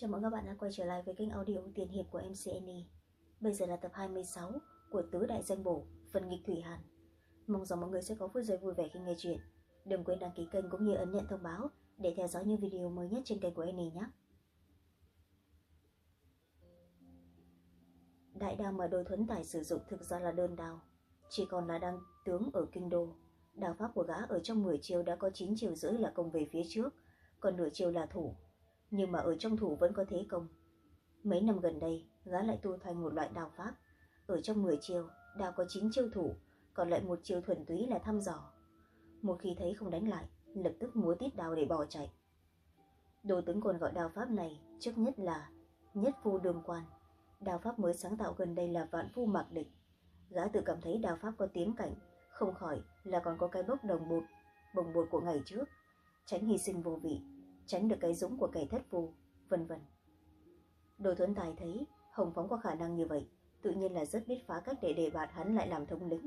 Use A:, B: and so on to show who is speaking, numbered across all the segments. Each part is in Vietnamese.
A: Chào mừng các bạn đã quay trở lại với kênh audio tiền hiệp của MCNE. Bây giờ là tập 26 của Tứ Đại Danh Bổ, phần nghịch Thủy Hàn. Mong rằng mọi người sẽ có phút giây vui vẻ khi nghe chuyện. Đừng quên đăng ký kênh cũng như ấn nhận thông báo để theo dõi những video mới nhất trên kênh của Annie nhé. Đại đao mà đôi thuấn tài sử dụng thực ra là đơn đao, chỉ còn là đang tướng ở kinh đô. đào pháp của gã ở trong 10 chiều đã có 9 chiều rưỡi là công về phía trước, còn nửa chiều là thủ, nhưng mà ở trong thủ vẫn có thế công. Mấy năm gần đây, gã lại tu thành một loại đào pháp. Ở trong 10 chiêu, đào có 9 chiêu thủ, còn lại một chiêu thuần túy là thăm dò. Một khi thấy không đánh lại, lập tức múa tít đào để bỏ chạy. Đồ tướng còn gọi đào pháp này trước nhất là nhất phu đường quan. đào pháp mới sáng tạo gần đây là vạn phu mạc địch. Gã tự cảm thấy đào pháp có tiến cảnh, không khỏi là còn có cái bốc đồng bột, bồng bột của ngày trước. Tránh hy sinh vô vị, tránh được cái dũng của kẻ thất phu, vân vân. Đồ thuấn tài thấy Hồng Phóng có khả năng như vậy, tự nhiên là rất biết phá cách để đề bạt hắn lại làm thống lĩnh.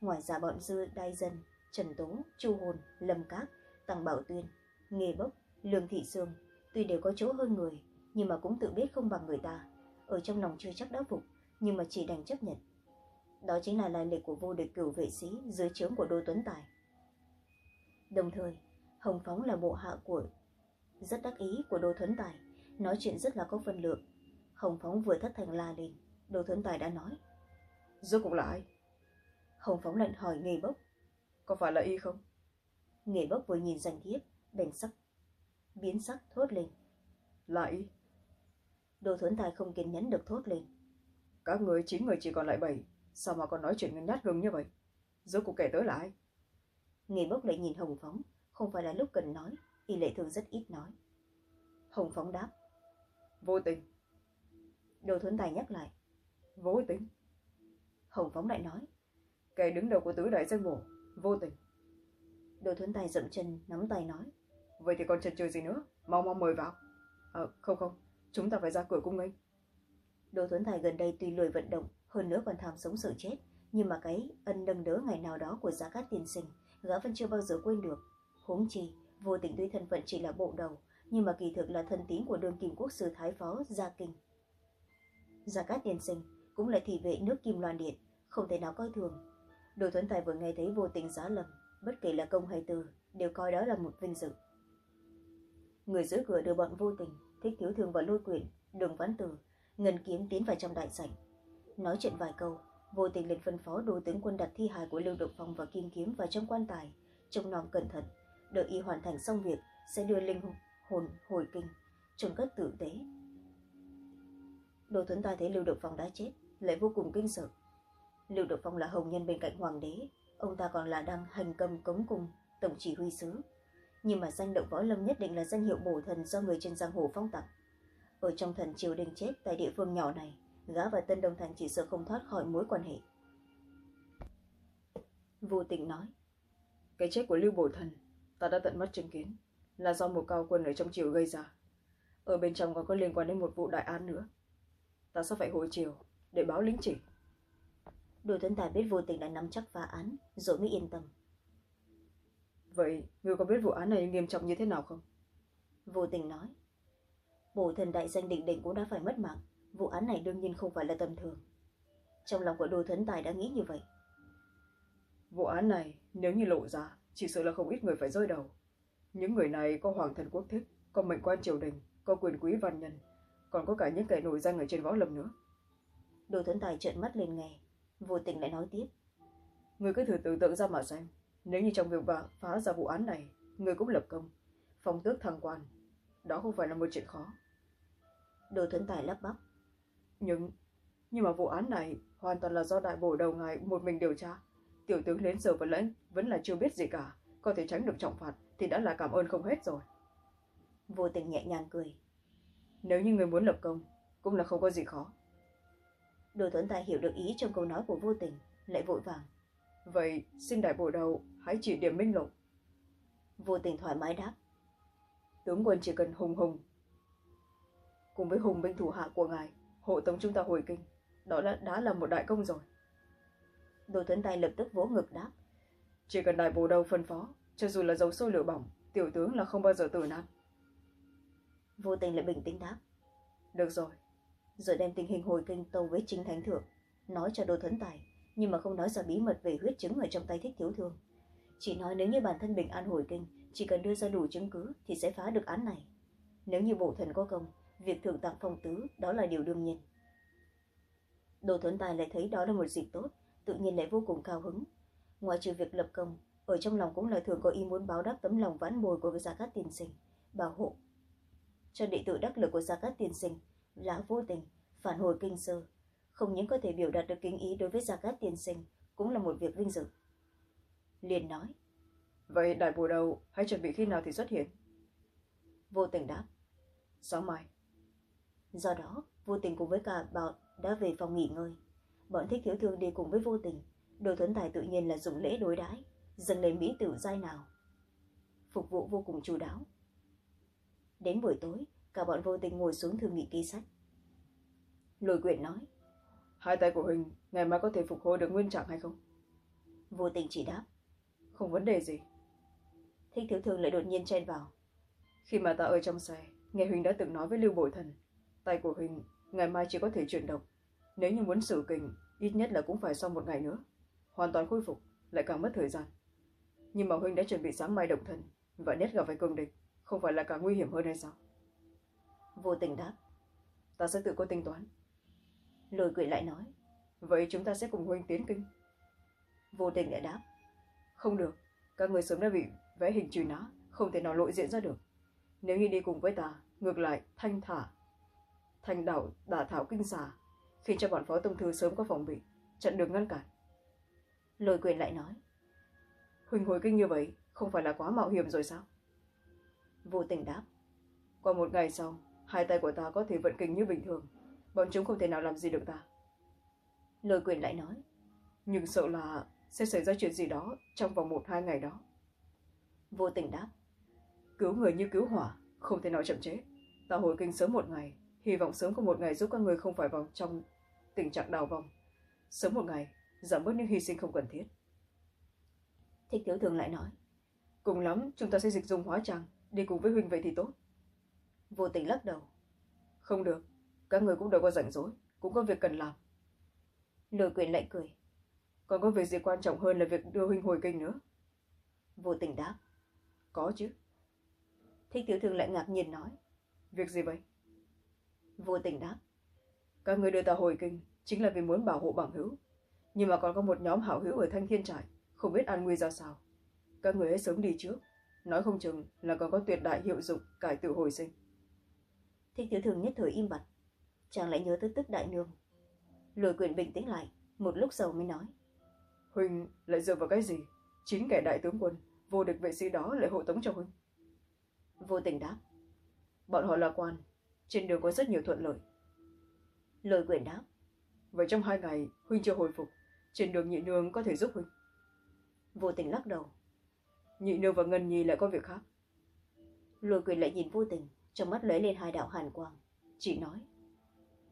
A: Ngoài ra bọn dư đai dân, Trần Tố, Chu Hồn, Lâm Cát, Tăng Bảo Tuyên, Nghề Bốc, Lương Thị Sương, tuy đều có chỗ hơn người, nhưng mà cũng tự biết không bằng người ta. Ở trong lòng chưa chắc đã phục, nhưng mà chỉ đành chấp nhận. Đó chính là lai lịch của vô địch cửu vệ sĩ dưới trướng của Đô Tuấn Tài. Đồng thời, Hồng Phóng là bộ hạ của rất đắc ý của Đô Thuấn Tài, nói chuyện rất là có phân lượng. Hồng Phóng vừa thất thành la lên, Đô Thuấn Tài đã nói.
B: Rốt cuộc là ai?
A: Hồng Phóng lệnh hỏi nghề bốc.
B: Có phải là y không?
A: Nghề bốc vừa nhìn danh thiếp, bèn sắc, biến sắc thốt lên.
B: Là y.
A: Đô Thuấn Tài không kiên nhẫn được thốt lên.
B: Các người chín người chỉ còn lại bảy, sao mà còn nói chuyện ngân nhát gừng như vậy? Rốt cuộc kẻ tới là ai?
A: Nghề bốc lại nhìn Hồng Phóng, không phải là lúc cần nói, y lệ thường rất ít nói. Hồng Phóng đáp.
B: Vô tình.
A: Đồ Thuấn Tài nhắc lại.
B: Vô tình.
A: Hồng Phóng lại nói.
B: Kẻ đứng đầu của tứ đại danh bổ. Vô tình.
A: Đồ Thuấn Tài dậm chân, nắm tay nói.
B: Vậy thì còn chần chừ gì nữa? Mau mau mời vào. À, không không, chúng ta phải ra cửa cung nghênh.
A: Đồ Thuấn Tài gần đây tuy lười vận động, hơn nữa còn tham sống sợ chết, nhưng mà cái ân nâng đỡ ngày nào đó của giá cát tiên sinh, gã vẫn chưa bao giờ quên được. Huống chi, vô tình tuy thân phận chỉ là bộ đầu, nhưng mà kỳ thực là thân tín của đương kim quốc sư Thái Phó Gia Kinh. Gia Cát Tiên Sinh cũng là thị vệ nước Kim Loan Điện, không thể nào coi thường. Đồ Thuấn Tài vừa nghe thấy vô tình giá lầm, bất kể là công hay từ đều coi đó là một vinh dự. Người giữ cửa đưa bọn vô tình, thích thiếu thường và lôi quyển, đường vãn tử, ngân kiếm tiến vào trong đại sảnh. Nói chuyện vài câu, vô tình lên phân phó đồ tướng quân đặt thi hài của Lưu động Phong và Kim Kiếm vào trong quan tài, trông nom cẩn thận, đợi y hoàn thành xong việc, sẽ đưa linh hồn hồi kinh trông cất tử tế. Đồ thuấn ta thấy lưu độc phong đã chết, lại vô cùng kinh sợ. Lưu độc phong là hồng nhân bên cạnh hoàng đế, ông ta còn là đang hành cầm cống cung tổng chỉ huy sứ. Nhưng mà danh động võ lâm nhất định là danh hiệu bổ thần do người trên giang hồ phong tặng. Ở trong thần triều đình chết tại địa phương nhỏ này, gã và tân đông thành chỉ sợ không thoát khỏi mối quan hệ. Vô tình nói,
B: cái chết của lưu bổ thần ta đã tận mắt chứng kiến là do một cao quân ở trong triều gây ra. Ở bên trong còn có liên quan đến một vụ đại án nữa. Ta sẽ phải hồi chiều để báo lính chỉ.
A: Đồ tuấn tài biết vô tình đã nắm chắc phá án rồi mới yên tâm.
B: Vậy ngươi có biết vụ án này nghiêm trọng như thế nào không?
A: Vô tình nói bổ thần đại danh định định cũng đã phải mất mạng. Vụ án này đương nhiên không phải là tầm thường. Trong lòng của đồ tuấn tài đã nghĩ như vậy.
B: Vụ án này nếu như lộ ra chỉ sợ là không ít người phải rơi đầu. Những người này có hoàng thần quốc thích có mệnh quan triều đình có quyền quý văn nhân còn có cả những kẻ nổi danh ở trên võ lâm nữa.
A: Đồ tuấn tài trợn mắt lên nghe vô tình lại nói tiếp.
B: Người cứ thử tưởng tượng ra mà xem nếu như trong việc phá ra vụ án này người cũng lập công phong tước thăng quan đó không phải là một chuyện khó.
A: Đồ tuấn tài lắp bắp.
B: Nhưng nhưng mà vụ án này hoàn toàn là do đại bổ đầu ngài một mình điều tra tiểu tướng đến giờ vẫn lẫn vẫn là chưa biết gì cả. Có thể tránh được trọng phạt thì đã là cảm ơn không hết rồi.
A: Vô tình nhẹ nhàng cười.
B: Nếu như người muốn lập công cũng là không có gì khó.
A: Đồ tuấn tài hiểu được ý trong câu nói của vô tình lại vội vàng.
B: Vậy xin đại bổ đầu hãy chỉ điểm minh lộ
A: vô tình thoải mái đáp.
B: Tướng quân chỉ cần hùng hùng. Cùng với hùng binh thủ hạ của ngài hộ tống chúng ta hồi kinh đó đã, đã là một đại công rồi
A: đồ tuấn tài lập tức vỗ ngực đáp.
B: Chỉ cần đại bồ đầu phân phó cho dù là dầu sôi lửa bỏng tiểu tướng là không bao giờ tử nan
A: vô tình lại bình tĩnh đáp.
B: Được rồi.
A: Rồi đem tình hình hồi kinh tâu với chính thánh thượng nói cho đô thuấn tài nhưng mà không nói ra bí mật về huyết chứng ở trong tay thích thiếu thương. Chỉ nói nếu như bản thân bình an hồi kinh chỉ cần đưa ra đủ chứng cứ thì sẽ phá được án này. Nếu như bộ thần có công việc thượng tặng phong tứ đó là điều đương nhiên. Đồ thuấn tài lại thấy đó là một dịp tốt tự nhiên lại vô cùng cao hứng. Ngoài trừ việc lập công ở trong lòng cũng là thường có ý muốn báo đáp tấm lòng vãn bồi của gia cát tiên sinh bảo hộ. Cho đệ tử đắc lực của gia cát tiên sinh là vô tình phản hồi kinh sơ không những có thể biểu đạt được kính ý đối với gia cát tiên sinh cũng là một việc vinh dự. Liền nói
B: vậy đại bồ đầu hãy chuẩn bị khi nào thì xuất hiện?
A: Vô tình đáp
B: sáng mai.
A: Do đó vô tình cùng với cả bọn đã về phòng nghỉ ngơi bọn thích thiếu thương đi cùng với vô tình. Đồ thuấn tài tự nhiên là dùng lễ đối đãi dâng lên mỹ tử giai nào. Phục vụ vô cùng chu đáo. Đến buổi tối cả bọn vô tình ngồi xuống thương nghị ký sách. Lôi quyển nói
B: hai tay của huỳnh ngày mai có thể phục hồi được nguyên trạng hay không?
A: Vô tình chỉ đáp
B: không vấn đề gì.
A: Thích thiếu thương lại đột nhiên chen vào.
B: Khi mà ta ở trong xe nghe huỳnh đã từng nói với lưu bội thần tay của huỳnh ngày mai chỉ có thể chuyển động nếu như muốn xử kình ít nhất là cũng phải sau một ngày nữa. Hoàn toàn khôi phục lại càng mất thời gian. Nhưng mà huynh đã chuẩn bị sáng mai động thân và nhất gặp phải cường địch không phải là càng nguy hiểm hơn hay sao?
A: Vô tình đáp.
B: Ta sẽ tự có tính toán.
A: Lôi cười lại nói.
B: Vậy chúng ta sẽ cùng huynh tiến kinh.
A: Vô tình lại đáp.
B: Không được các người sớm đã bị vẽ hình truy nã không thể nào lộ diện ra được. Nếu như đi cùng với ta ngược lại thanh thả thành đảo đả thảo kinh xà khiến cho bọn phó tông thư sớm có phòng bị chặn được ngăn cản.
A: Lôi quyền lại nói,
B: huỳnh hồi kinh như vậy, không phải là quá mạo hiểm rồi sao?
A: Vô tình đáp,
B: qua một ngày sau, hai tay của ta có thể vận kinh như bình thường, bọn chúng không thể nào làm gì được ta.
A: Lôi quyền lại nói,
B: nhưng sợ là sẽ xảy ra chuyện gì đó trong vòng một, hai ngày đó.
A: Vô tình đáp,
B: cứu người như cứu hỏa, không thể nào chậm chế ta hồi kinh sớm một ngày, hy vọng sớm có một ngày giúp các người không phải vào trong tình trạng đào vong sớm một ngày giảm bớt những hy sinh không cần thiết.
A: Thích thiếu thường lại nói
B: cùng lắm chúng ta sẽ dịch dùng hóa trang đi cùng với huynh vậy thì tốt.
A: Vô tình lắc đầu.
B: Không được các người cũng đâu có rảnh rỗi cũng có việc cần làm.
A: Lôi quyền lại cười.
B: Còn có việc gì quan trọng hơn là việc đưa huynh hồi kinh nữa?
A: Vô tình đáp.
B: Có chứ.
A: Thích thiếu thường lại ngạc nhiên nói
B: việc gì vậy?
A: Vô tình đáp
B: các người đưa ta hồi kinh chính là vì muốn bảo hộ bằng hữu. Nhưng mà còn có một nhóm hảo hữu ở thanh thiên trại không biết an nguy ra sao. Các người hãy sớm đi trước. Nói không chừng là còn có tuyệt đại hiệu dụng cải tự hồi sinh.
A: Thích thiếu thường nhất thời im bặt. Chàng lại nhớ tới tức đại nương. Lôi quyền bình tĩnh lại một lúc sau mới nói.
B: Huynh lại dựa vào cái gì? Chính kẻ đại tướng quân vô địch vệ sĩ đó lại hộ tống cho huynh
A: vô tình đáp.
B: Bọn họ là quan trên đường có rất nhiều thuận lợi
A: lôi quyền đáp.
B: Vậy trong hai ngày huynh chưa hồi phục. Trên đường nhị nương có thể giúp huynh.
A: Vô tình lắc đầu.
B: Nhị nương và ngân nhi lại có việc khác.
A: Lôi quyền lại nhìn vô tình trong mắt lóe lên hai đạo hàn quang. Chỉ nói.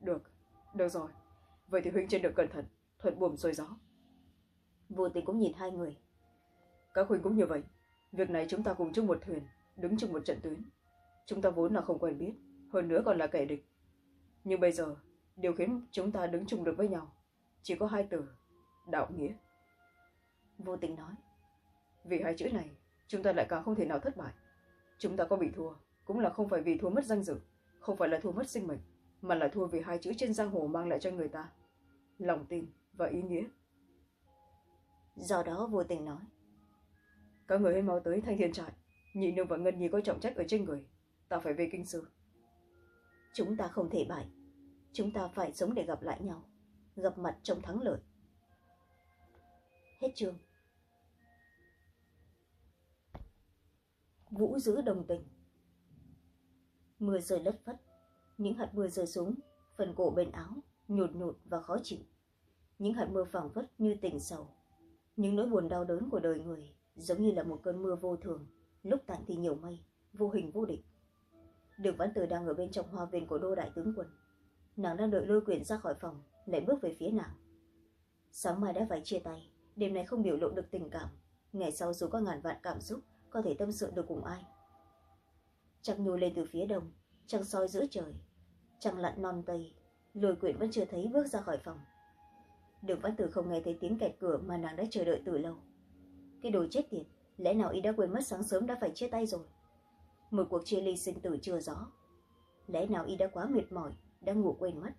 B: Được được rồi. Vậy thì huynh trên đường cẩn thận thuận buồm xuôi gió.
A: Vô tình cũng nhìn hai người.
B: Các huynh cũng như vậy. Việc này chúng ta cùng chung một thuyền đứng chung một trận tuyến. Chúng ta vốn là không quen biết hơn nữa còn là kẻ địch. Nhưng bây giờ điều khiến chúng ta đứng chung được với nhau chỉ có hai từ đạo nghĩa.
A: Vô tình nói.
B: Vì hai chữ này chúng ta lại càng không thể nào thất bại. Chúng ta có bị thua cũng là không phải vì thua mất danh dự không phải là thua mất sinh mệnh mà là thua vì hai chữ trên giang hồ mang lại cho người ta lòng tin và ý nghĩa.
A: Do đó vô tình nói.
B: Các người hãy mau tới thanh thiên trại nhị nương và ngân nhi có trọng trách ở trên người ta phải về kinh sư.
A: Chúng ta không thể bại chúng ta phải sống để gặp lại nhau, gặp mặt trong thắng lợi. Hết chương. Vũ giữ đồng tình. Mưa rơi lất phất, những hạt mưa rơi xuống, phần cổ bên áo nhột nhột và khó chịu. Những hạt mưa phảng phất như tình sầu. Những nỗi buồn đau đớn của đời người giống như là một cơn mưa vô thường, lúc tạnh thì nhiều mây, vô hình vô định. Đường văn tử đang ở bên trong hoa viên của đô đại tướng quân nàng đang đợi lôi quyền ra khỏi phòng, lại bước về phía nàng. Sáng mai đã phải chia tay, đêm nay không biểu lộ được tình cảm. Ngày sau dù có ngàn vạn cảm xúc, có thể tâm sự được cùng ai. Trăng nhô lên từ phía đông, trăng soi giữa trời. Trăng lặn non tây, lôi quyển vẫn chưa thấy bước ra khỏi phòng. Đường văn tử không nghe thấy tiếng kẹt cửa mà nàng đã chờ đợi từ lâu. Cái đồ chết tiệt, lẽ nào y đã quên mất sáng sớm đã phải chia tay rồi? Một cuộc chia ly sinh tử chưa rõ. Lẽ nào y đã quá mệt mỏi đã ngủ quên mất.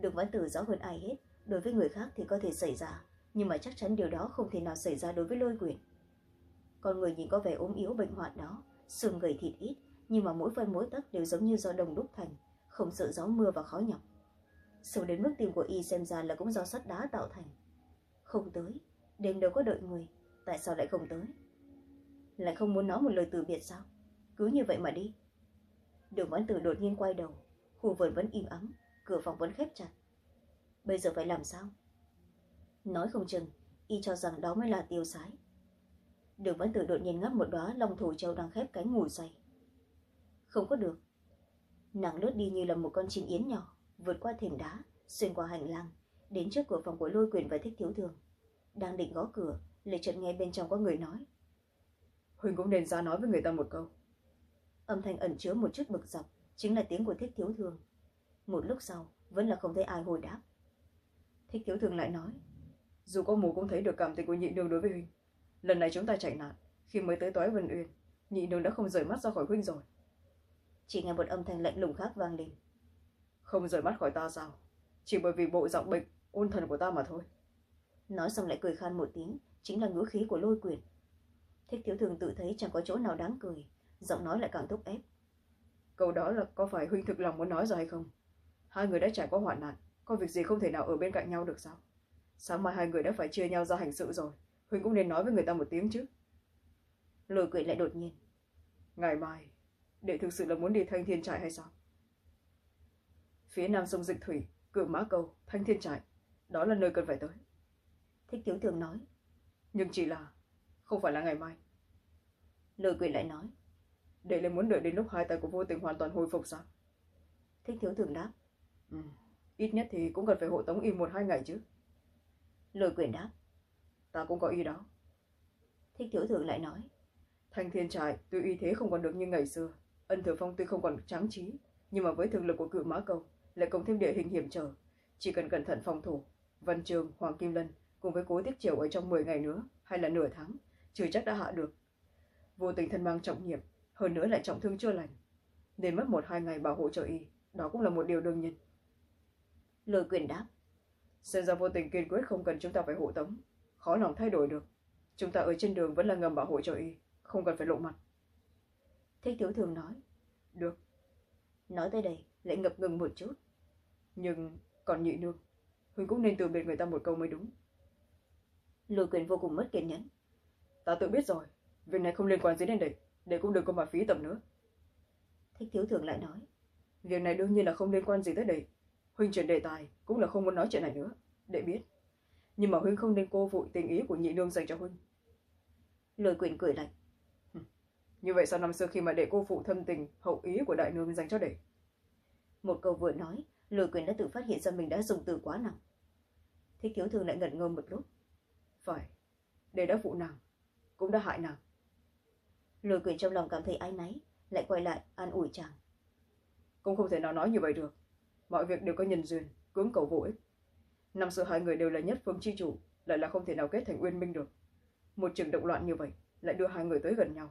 A: Đường văn tử rõ hơn ai hết, đối với người khác thì có thể xảy ra, nhưng mà chắc chắn điều đó không thể nào xảy ra đối với lôi quyền. Con người nhìn có vẻ ốm yếu bệnh hoạn đó, xương gầy thịt ít, nhưng mà mỗi phân mỗi tấc đều giống như do đồng đúc thành, không sợ gió mưa và khó nhọc. Sâu đến mức tim của y xem ra là cũng do sắt đá tạo thành. Không tới, đêm đâu có đợi người, tại sao lại không tới? Lại không muốn nói một lời từ biệt sao? Cứ như vậy mà đi. Đường văn tử đột nhiên quay đầu khu vườn vẫn im ắng cửa phòng vẫn khép chặt. Bây giờ phải làm sao? Nói không chừng y cho rằng đó mới là tiêu sái. Đường văn tử đột nhiên ngắp một đóa long thủ châu đang khép cánh ngủ say. Không có được. Nàng lướt đi như là một con chim yến nhỏ vượt qua thềm đá xuyên qua hành lang đến trước cửa phòng của lôi quyền và thích thiếu thường. Đang định gõ cửa lại chợt nghe bên trong có người nói.
B: Huỳnh cũng nên ra nói với người ta một câu.
A: Âm thanh ẩn chứa một chút bực dọc chính là tiếng của thích thiếu thường một lúc sau vẫn là không thấy ai hồi đáp. Thích thiếu thường lại nói
B: dù có mù cũng thấy được cảm tình của nhị nương đối với huynh. Lần này chúng ta chạy nạn khi mới tới toái vân uyên nhị nương đã không rời mắt ra khỏi huynh rồi.
A: Chỉ nghe một âm thanh lạnh lùng khác vang lên.
B: Không rời mắt khỏi ta sao? Chỉ bởi vì bộ giọng bệnh ôn thần của ta mà thôi.
A: Nói xong lại cười khan một tiếng chính là ngữ khí của lôi quyền. Thích thiếu thường tự thấy chẳng có chỗ nào đáng cười giọng nói lại càng thúc ép
B: câu đó là có phải huynh thực lòng muốn nói ra hay không? Hai người đã trải qua hoạn nạn có việc gì không thể nào ở bên cạnh nhau được sao? Sáng mai hai người đã phải chia nhau ra hành sự rồi huynh cũng nên nói với người ta một tiếng chứ.
A: Lôi quyền lại đột nhiên.
B: Ngày mai để thực sự là muốn đi thanh thiên trại hay sao? Phía nam sông dịch thủy cự mã cầu thanh thiên trại đó là nơi cần phải tới.
A: Thích thiếu thường nói.
B: Nhưng chỉ là không phải là ngày mai.
A: Lôi quyền lại nói
B: để là muốn đợi đến lúc hai tay của vô tình hoàn toàn hồi phục sao?
A: Thích thiếu thường đáp.
B: Ừ. ít nhất thì cũng cần phải hộ tống y một hai ngày chứ.
A: Lôi quyền đáp.
B: Ta cũng có ý đó.
A: Thích thiếu thường lại nói.
B: Thanh thiên trại tuy uy thế không còn được như ngày xưa ân thừa phong tuy không còn tráng trí nhưng mà với thực lực của cự mã cầu lại cộng thêm địa hình hiểm trở. Chỉ cần cẩn thận phòng thủ văn trường hoàng kim lân cùng với cố tiết triều ở trong 10 ngày nữa hay là nửa tháng chưa chắc đã hạ được. Vô tình thân mang trọng nhiệm hơn nữa lại trọng thương chưa lành. Nên mất một hai ngày bảo hộ cho y. Đó cũng là một điều đương nhiên.
A: Lôi quyền đáp.
B: Xem ra vô tình kiên quyết không cần chúng ta phải hộ tống. Khó lòng thay đổi được. Chúng ta ở trên đường vẫn là ngầm bảo hộ cho y không cần phải lộ mặt.
A: Thích thiếu thường nói.
B: Được.
A: Nói tới đây lại ngập ngừng một chút.
B: Nhưng còn nhị nương huynh cũng nên từ biệt người ta một câu mới đúng.
A: Lôi quyền vô cùng mất kiên nhẫn.
B: Ta tự biết rồi việc này không liên quan gì đến đệ đệ cũng đừng có mà phí tầm nữa.
A: Thích thiếu thường lại nói.
B: Việc này đương nhiên là không liên quan gì tới đệ. Huynh chuyển đề tài cũng là không muốn nói chuyện này nữa. Đệ biết. Nhưng mà huynh không nên cô phụ tình ý của nhị nương dành cho huynh.
A: Lôi quyền cười lạnh.
B: Như vậy sau năm xưa khi mà đệ cô phụ thâm tình hậu ý của đại nương dành cho đệ?
A: Một câu vừa nói lôi quyền đã tự phát hiện ra mình đã dùng từ quá nặng. Thích thiếu thường lại ngẩn ngơ một lúc.
B: Phải. Đệ đã phụ nàng cũng đã hại nàng
A: lôi quyền trong lòng cảm thấy áy náy lại quay lại an ủi chàng.
B: Cũng không thể nào nói như vậy được. Mọi việc đều có nhân duyên cưỡng cầu vô ích. Năm xưa hai người đều là nhất phương chi chủ lại là không thể nào kết thành uyên minh được. Một trường động loạn như vậy lại đưa hai người tới gần nhau.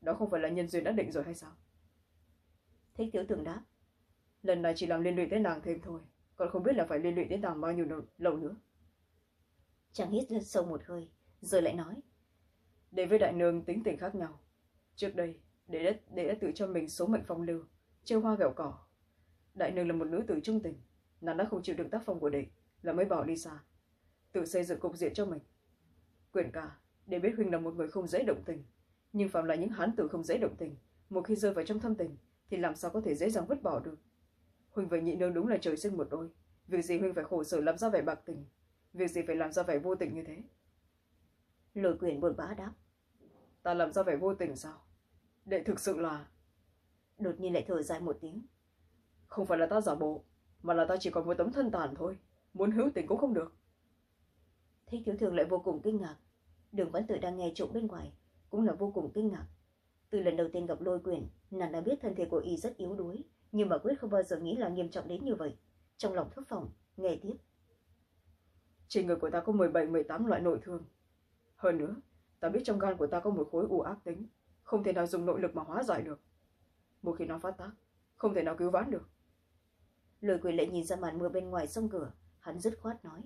B: Đó không phải là nhân duyên đã định rồi hay sao?
A: Thích thiếu thường đáp.
B: Lần này chỉ làm liên lụy tới nàng thêm thôi còn không biết là phải liên lụy đến nàng bao nhiêu lâu nữa.
A: Chàng hít rất sâu một hơi rồi lại nói.
B: Để với đại nương tính tình khác nhau trước đây để đã, để đã tự cho mình số mệnh phong lưu trêu hoa gẹo cỏ. Đại nương là một nữ tử trung tình nàng đã không chịu được tác phong của đệ là mới bỏ đi xa. Tự xây dựng cục diện cho mình. Quyền cả để biết huynh là một người không dễ động tình nhưng phạm là những hán tử không dễ động tình một khi rơi vào trong thâm tình thì làm sao có thể dễ dàng vứt bỏ được? Huynh và nhị nương đúng là trời sinh một đôi việc gì huynh phải khổ sở làm ra vẻ bạc tình việc gì phải làm ra vẻ vô tình như thế?
A: Lôi quyền buồn bã đáp.
B: Ta làm ra vẻ vô tình sao đệ thực sự là
A: đột nhiên lại thở dài một tiếng.
B: Không phải là ta giả bộ mà là ta chỉ còn một tấm thân tàn thôi. Muốn hữu tình cũng không được.
A: Thích thiếu thường lại vô cùng kinh ngạc. Đường vẫn tự đang nghe trộm bên ngoài cũng là vô cùng kinh ngạc. Từ lần đầu tiên gặp lôi quyền nàng đã biết thân thể của y rất yếu đuối nhưng mà quyết không bao giờ nghĩ là nghiêm trọng đến như vậy. Trong lòng thất vọng nghe tiếp.
B: Trên người của ta có 17, 18 loại nội thương. Hơn nữa, ta biết trong gan của ta có một khối u ác tính, không thể nào dùng nội lực mà hóa giải được. Một khi nó phát tác, không thể nào cứu vãn được.
A: Lời quỷ lệ nhìn ra màn mưa bên ngoài sông cửa, hắn dứt khoát nói.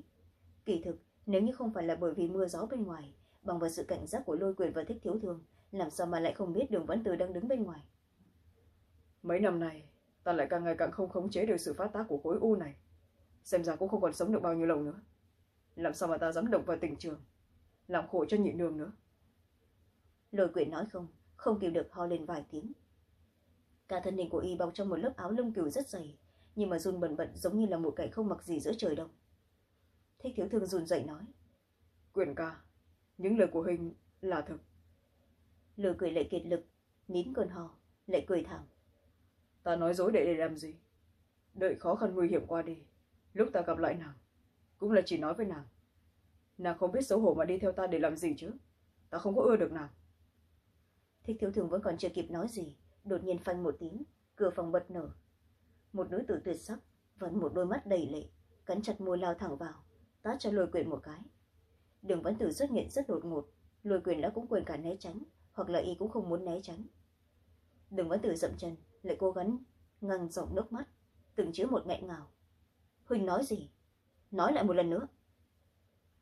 A: Kỳ thực, nếu như không phải là bởi vì mưa gió bên ngoài, bằng vào sự cảnh giác của lôi quyền và thích thiếu thương, làm sao mà lại không biết đường vẫn từ đang đứng bên ngoài.
B: Mấy năm này, ta lại càng ngày càng không khống chế được sự phát tác của khối u này. Xem ra cũng không còn sống được bao nhiêu lâu nữa. Làm sao mà ta dám động vào tình trường, làm khổ cho nhị nương nữa.
A: Lôi quyền nói không, không kìm được ho lên vài tiếng. Cả thân hình của y bọc trong một lớp áo lông cừu rất dày, nhưng mà run bẩn bẩn giống như là một kẻ không mặc gì giữa trời đông. Thích thiếu thương run dậy nói.
B: Quyền ca, những lời của hình là thực.
A: Lừa cười lại kiệt lực, nín cơn ho, lại cười thẳng.
B: Ta nói dối để để làm gì? Đợi khó khăn nguy hiểm qua đi, lúc ta gặp lại nàng, cũng là chỉ nói với nàng. Nàng không biết xấu hổ mà đi theo ta để làm gì chứ? Ta không có ưa được nàng.
A: Thích thiếu thường vẫn còn chưa kịp nói gì, đột nhiên phanh một tiếng, cửa phòng bật nở. Một nữ tử tuyệt sắc, vẫn một đôi mắt đầy lệ, cắn chặt môi lao thẳng vào, tát cho lôi quyền một cái. Đường vẫn tử xuất hiện rất đột ngột, lôi quyền đã cũng quên cả né tránh, hoặc là y cũng không muốn né tránh. Đường vẫn tử dậm chân, lại cố gắng ngăn giọng nước mắt, từng chữ một nghẹn ngào. Huỳnh nói gì? Nói lại một lần nữa.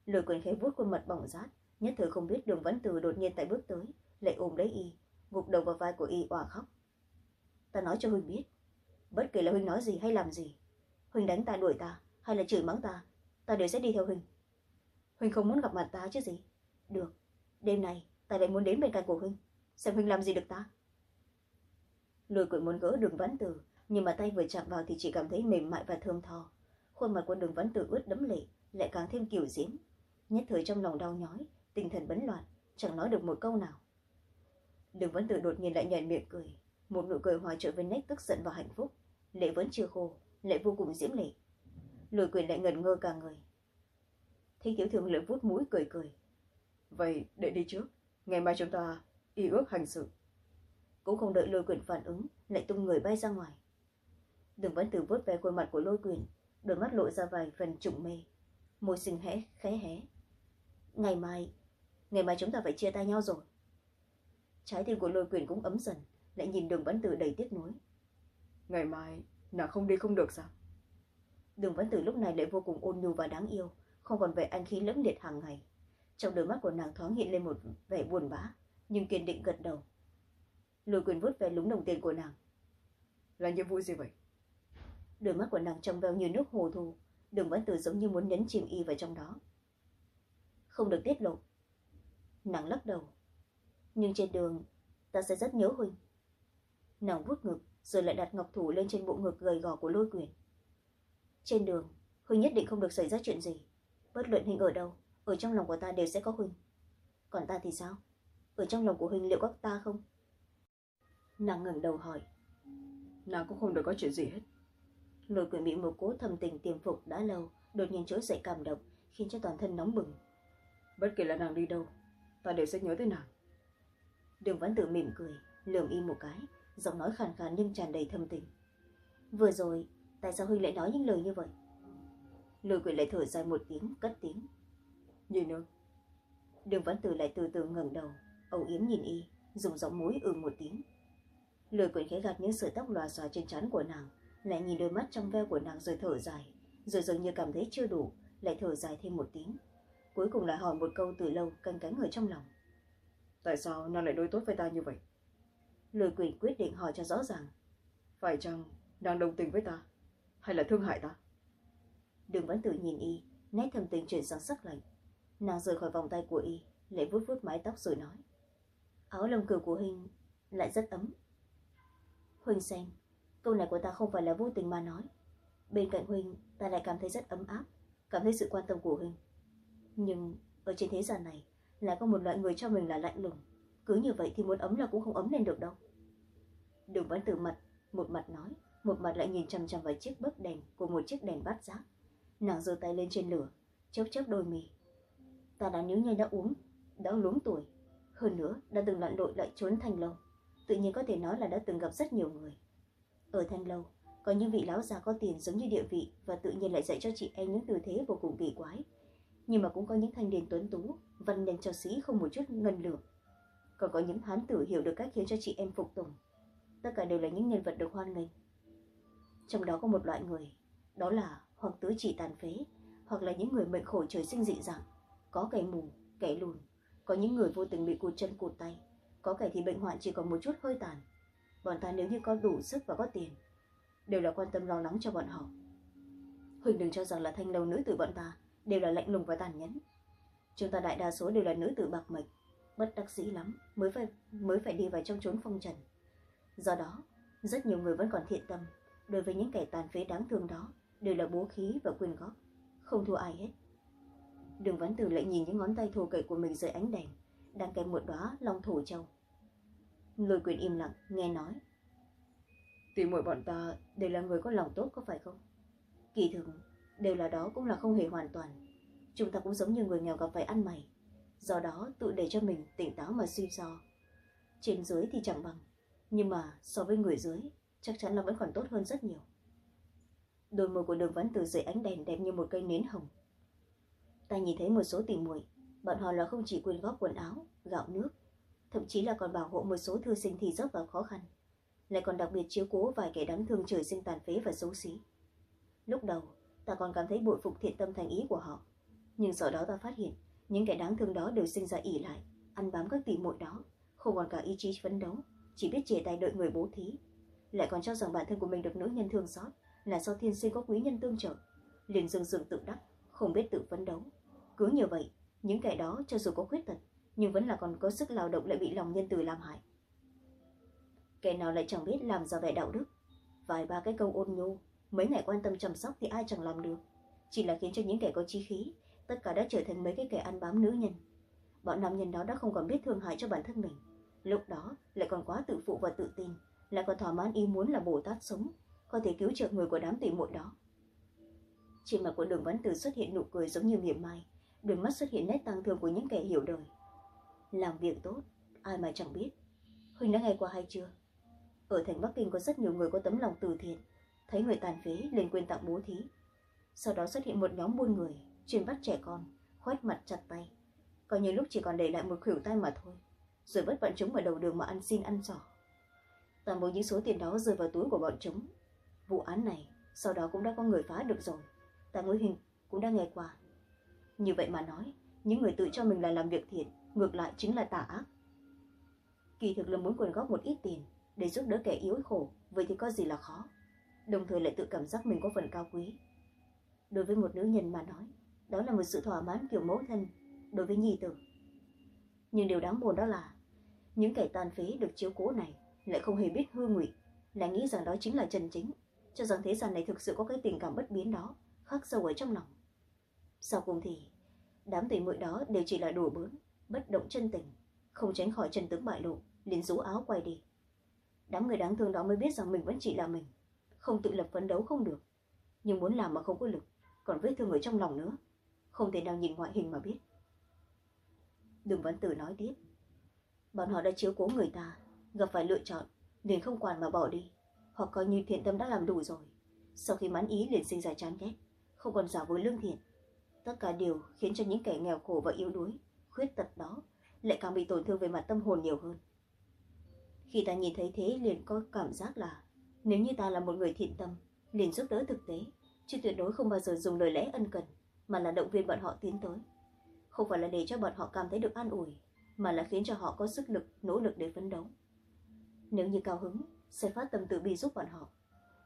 A: Lôi quyền khẽ vuốt khuôn mặt bỏng rát, nhất thời không biết đường vẫn tử đột nhiên tại bước tới, lại ôm lấy y, gục đầu vào vai của y òa khóc. Ta nói cho huynh biết, bất kể là huynh nói gì hay làm gì, huynh đánh ta đuổi ta, hay là chửi mắng ta, ta đều sẽ đi theo huynh. Huynh không muốn gặp mặt ta chứ gì. Được, đêm này ta lại muốn đến bên cạnh của huynh, xem huynh làm gì được ta. Lôi quỵ muốn gỡ đường vãn tử, nhưng mà tay vừa chạm vào thì chỉ cảm thấy mềm mại và thơm tho. Khuôn mặt của đường vãn tử ướt đẫm lệ, lại càng thêm kiểu diễm. Nhất thời trong lòng đau nhói, tinh thần bấn loạn, chẳng nói được một câu nào. Đường vẫn tự đột nhiên lại nhảy miệng cười, một nụ cười hòa trộn với nét tức giận và hạnh phúc. Lệ vẫn chưa khô, lại vô cùng diễm lệ. Lôi quyền lại ngẩn ngơ cả người. Thích tiểu thường lại vút mũi cười cười.
B: Vậy để đi trước, ngày mai chúng ta y ước hành sự.
A: Cũng không đợi lôi quyền phản ứng, lại tung người bay ra ngoài. Đường vẫn từ vuốt về khuôn mặt của lôi quyền, đôi mắt lộ ra vài phần trụng mê. Môi xinh hé, khẽ hé. Ngày mai, ngày mai chúng ta phải chia tay nhau rồi. Trái tim của lôi quyền cũng ấm dần, lại nhìn đường vẫn từ đầy tiếc nuối.
B: Ngày mai, nàng không đi không được sao?
A: Đường vẫn từ lúc này lại vô cùng ôn nhu và đáng yêu, không còn vẻ anh khí lẫm liệt hàng ngày. Trong đôi mắt của nàng thoáng hiện lên một vẻ buồn bã, nhưng kiên định gật đầu. Lôi quyền vút về lúng đồng tiền của nàng.
B: Là nhiệm vụ gì vậy?
A: Đôi mắt của nàng trong veo như nước hồ thu, đường vẫn từ giống như muốn nhấn chìm y vào trong đó. Không được tiết lộ. Nàng lắc đầu. Nhưng trên đường, ta sẽ rất nhớ Huynh. Nàng vuốt ngực, rồi lại đặt ngọc thủ lên trên bộ ngực gầy gò của lôi quyền. Trên đường, Huynh nhất định không được xảy ra chuyện gì. Bất luận Huynh ở đâu, ở trong lòng của ta đều sẽ có Huynh. Còn ta thì sao? Ở trong lòng của Huynh liệu có ta không? Nàng ngẩng đầu hỏi.
B: Nàng cũng không được có chuyện gì hết.
A: Lôi quyền bị một cố thầm tình tiềm phục đã lâu, đột nhiên trỗi dậy cảm động, khiến cho toàn thân nóng bừng.
B: Bất kể là nàng đi đâu, ta đều sẽ nhớ tới nàng.
A: Đường văn tự mỉm cười, lườm y một cái, giọng nói khàn khàn nhưng tràn đầy thâm tình. Vừa rồi, tại sao Huynh lại nói những lời như vậy? Lôi quỷ lại thở dài một tiếng, cất tiếng.
B: Nhìn ơi.
A: Đường văn tử lại từ từ ngẩng đầu, âu yếm nhìn y, dùng giọng mũi ừ một tiếng. Lôi quỷ khẽ gạt những sợi tóc lòa xòa trên trán của nàng, lại nhìn đôi mắt trong veo của nàng rồi thở dài, rồi dường như cảm thấy chưa đủ, lại thở dài thêm một tiếng. Cuối cùng lại hỏi một câu từ lâu canh cánh ở trong lòng.
B: Tại sao nàng lại đối tốt với ta như vậy?
A: Lôi quỳnh quyết định hỏi cho rõ ràng.
B: Phải chăng nàng đồng tình với ta? Hay là thương hại ta?
A: Đường vẫn tự nhìn y, nét thầm tình chuyển sang sắc lạnh. Nàng rời khỏi vòng tay của y, lại vuốt vuốt mái tóc rồi nói. Áo lông cừu của Huynh lại rất ấm. Huynh xem, câu này của ta không phải là vô tình mà nói. Bên cạnh Huynh, ta lại cảm thấy rất ấm áp, cảm thấy sự quan tâm của Huynh. Nhưng ở trên thế gian này, lại có một loại người cho mình là lạnh lùng. Cứ như vậy thì muốn ấm là cũng không ấm lên được đâu. Đường vẫn từ mặt, một mặt nói, một mặt lại nhìn chằm chằm vào chiếc bấc đèn của một chiếc đèn bát giác. Nàng giơ tay lên trên lửa, chớp chớp đôi mì. Ta đã nếu như đã uống, đã luống tuổi. Hơn nữa, đã từng lặn lội lại trốn thanh lâu. Tự nhiên có thể nói là đã từng gặp rất nhiều người. Ở thanh lâu, có những vị lão già có tiền giống như địa vị và tự nhiên lại dạy cho chị em những tư thế vô cùng kỳ quái nhưng mà cũng có những thanh niên tuấn tú văn nhân cho sĩ không một chút ngân lượng. Còn có những hán tử hiểu được cách khiến cho chị em phục tùng. Tất cả đều là những nhân vật được hoan nghênh. Trong đó có một loại người, đó là hoặc tứ chỉ tàn phế, hoặc là những người mệnh khổ trời sinh dị dạng. Có kẻ mù, kẻ lùn, có những người vô tình bị cụt chân cụt tay, có kẻ thì bệnh hoạn chỉ còn một chút hơi tàn. Bọn ta nếu như có đủ sức và có tiền, đều là quan tâm lo lắng cho bọn họ. Huỳnh đừng cho rằng là thanh lâu nữ tử bọn ta đều là lạnh lùng và tàn nhẫn chúng ta đại đa số đều là nữ tử bạc mệnh, bất đắc dĩ lắm, mới phải mới phải đi vào trong chốn phong trần. Do đó, rất nhiều người vẫn còn thiện tâm, đối với những kẻ tàn phế đáng thương đó, đều là bố khí và quyền góp, không thua ai hết. Đường văn tử lại nhìn những ngón tay thô kệch của mình dưới ánh đèn, đang kèm một đóa long thổ châu. Lôi quyền im lặng, nghe nói,
B: Tỷ muội bọn ta
A: đều là người có lòng tốt có phải không? Kỳ thực, đều là đó cũng là không hề hoàn toàn chúng ta cũng giống như người nghèo gặp phải ăn mày. Do đó, tự để cho mình tỉnh táo mà suy so trên dưới thì chẳng bằng, nhưng mà so với người dưới, chắc chắn là vẫn còn tốt hơn rất nhiều. Đôi môi của đường vẫn từ dưới ánh đèn đẹp như một cây nến hồng. Ta nhìn thấy một số tỷ muội, bọn họ là không chỉ quyên góp quần áo, gạo nước, thậm chí là còn bảo hộ một số thư sinh thì rất vào khó khăn. Lại còn đặc biệt chiếu cố vài kẻ đáng thương trời sinh tàn phế và xấu xí. Lúc đầu, ta còn cảm thấy bội phục thiện tâm thành ý của họ nhưng sau đó ta phát hiện, những kẻ đáng thương đó đều sinh ra ỉ lại, ăn bám các tỉ muội đó, không còn cả ý chí phấn đấu, chỉ biết chìa tay đợi người bố thí. Lại còn cho rằng bản thân của mình được nữ nhân thương xót là do thiên sinh có quý nhân tương trợ. Liền dừng dừng tự đắc, không biết tự phấn đấu. Cứ như vậy, những kẻ đó cho dù có khuyết tật, nhưng vẫn là còn có sức lao động lại bị lòng nhân từ làm hại. Kẻ nào lại chẳng biết làm ra vẻ đạo đức? Vài ba cái câu ôn nhu, mấy ngày quan tâm chăm sóc thì ai chẳng làm được. Chỉ là khiến cho những kẻ có chi khí tất cả đã trở thành mấy cái kẻ ăn bám nữ nhân. Bọn nam nhân đó đã không còn biết thương hại cho bản thân mình. Lúc đó, lại còn quá tự phụ và tự tin, lại còn thỏa mãn ý muốn là bồ tát sống, có thể cứu trợ người của đám tỷ muội đó. Trên mặt của đường văn tử xuất hiện nụ cười giống như miệng mai đôi mắt xuất hiện nét tăng thương của những kẻ hiểu đời. Làm việc tốt, ai mà chẳng biết. Huynh đã nghe qua hay chưa? Ở thành bắc kinh có rất nhiều người có tấm lòng từ thiện, thấy người tàn phế liền quên tặng bố thí. Sau đó xuất hiện một nhóm buôn người chuyên bắt trẻ con khoét mặt chặt tay. Coi như lúc chỉ còn để lại một khuỷu tay mà thôi, rồi vất bọn chúng ở đầu đường mà ăn xin ăn xỏ toàn bộ những số tiền đó rơi vào túi của bọn chúng. Vụ án này, sau đó cũng đã có người phá được rồi. Ta ngũ hình cũng đã nghe qua. Như vậy mà nói, những người tự cho mình là làm việc thiện, ngược lại chính là tà ác. Kỳ thực là muốn quyên góp một ít tiền để giúp đỡ kẻ yếu khổ, vậy thì có gì là khó. Đồng thời lại tự cảm giác mình có phần cao quý. Đối với một nữ nhân mà nói đó là một sự thỏa mãn kiểu mẫu thân đối với nhi tử. Nhưng điều đáng buồn đó là, những kẻ tàn phế được chiếu cố này lại không hề biết hư ngụy lại nghĩ rằng đó chính là chân chính, cho rằng thế gian này thực sự có cái tình cảm bất biến đó khắc sâu ở trong lòng. Sau cùng thì, đám tỷ muội đó đều chỉ là đùa bỡn, bất động chân tình, không tránh khỏi chân tướng bại lộ, liền rú áo quay đi. Đám người đáng thương đó mới biết rằng mình vẫn chỉ là mình, không tự lập phấn đấu không được, nhưng muốn làm mà không có lực, còn vết thương ở trong lòng nữa không thể nào nhìn ngoại hình mà biết. Đừng văn tử nói tiếp. Bọn họ đã chiếu cố người ta, gặp phải lựa chọn, liền không quản mà bỏ đi. Hoặc coi như thiện tâm đã làm đủ rồi. Sau khi mãn ý liền sinh ra chán ghét, không còn giả vờ lương thiện. Tất cả điều khiến cho những kẻ nghèo khổ và yếu đuối, khuyết tật đó lại càng bị tổn thương về mặt tâm hồn nhiều hơn. Khi ta nhìn thấy thế liền có cảm giác là nếu như ta là một người thiện tâm, liền giúp đỡ thực tế, chứ tuyệt đối không bao giờ dùng lời lẽ ân cần mà là động viên bọn họ tiến tới. Không phải là để cho bọn họ cảm thấy được an ủi, mà là khiến cho họ có sức lực, nỗ lực để phấn đấu. Nếu như cao hứng sẽ phát tâm tự bi giúp bọn họ.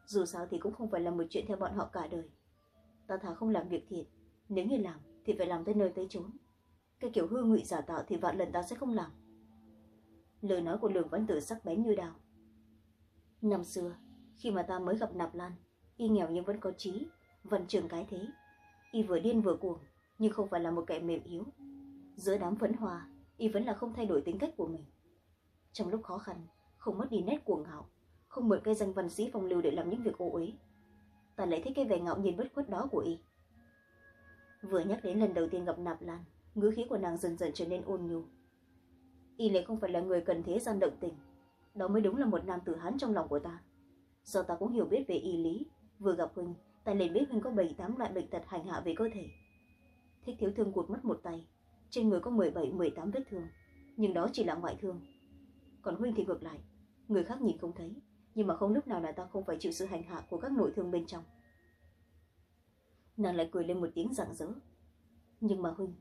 A: Dù sao thì cũng không phải là một chuyện theo bọn họ cả đời. Ta thà không làm việc thiện, nếu như làm thì phải làm tới nơi tới chốn. Cái kiểu hư ngụy giả tạo thì vạn lần ta sẽ không làm. Lời nói của lường vẫn tử sắc bén như đào năm xưa, khi mà ta mới gặp nạp lan, y nghèo nhưng vẫn có trí vận trường cái thế y vừa điên vừa cuồng, nhưng không phải là một kẻ mềm yếu. Giữa đám phấn hoa y vẫn là không thay đổi tính cách của mình. Trong lúc khó khăn, không mất đi nét cuồng ngạo, không mượn cây danh văn sĩ phong lưu để làm những việc ô uế, ta lại thích cái vẻ ngạo nhiên bất khuất đó của y. Vừa nhắc đến lần đầu tiên gặp nạp lan, ngữ khí của nàng dần dần trở nên ôn nhu. Y lại không phải là người cần thế gian động tình, đó mới đúng là một nam tử hán trong lòng của ta. Do ta cũng hiểu biết về y lý, vừa gặp huynh ta liền biết huynh có bảy, tám loại bệnh tật hành hạ về cơ thể. Thích thiếu thương cuột mất một tay, trên người có mười bảy, mười tám vết thương, nhưng đó chỉ là ngoại thương. Còn huynh thì ngược lại, người khác nhìn không thấy, nhưng mà không lúc nào là ta không phải chịu sự hành hạ của các nội thương bên trong. Nàng lại cười lên một tiếng rạng rỡ. Nhưng mà huynh,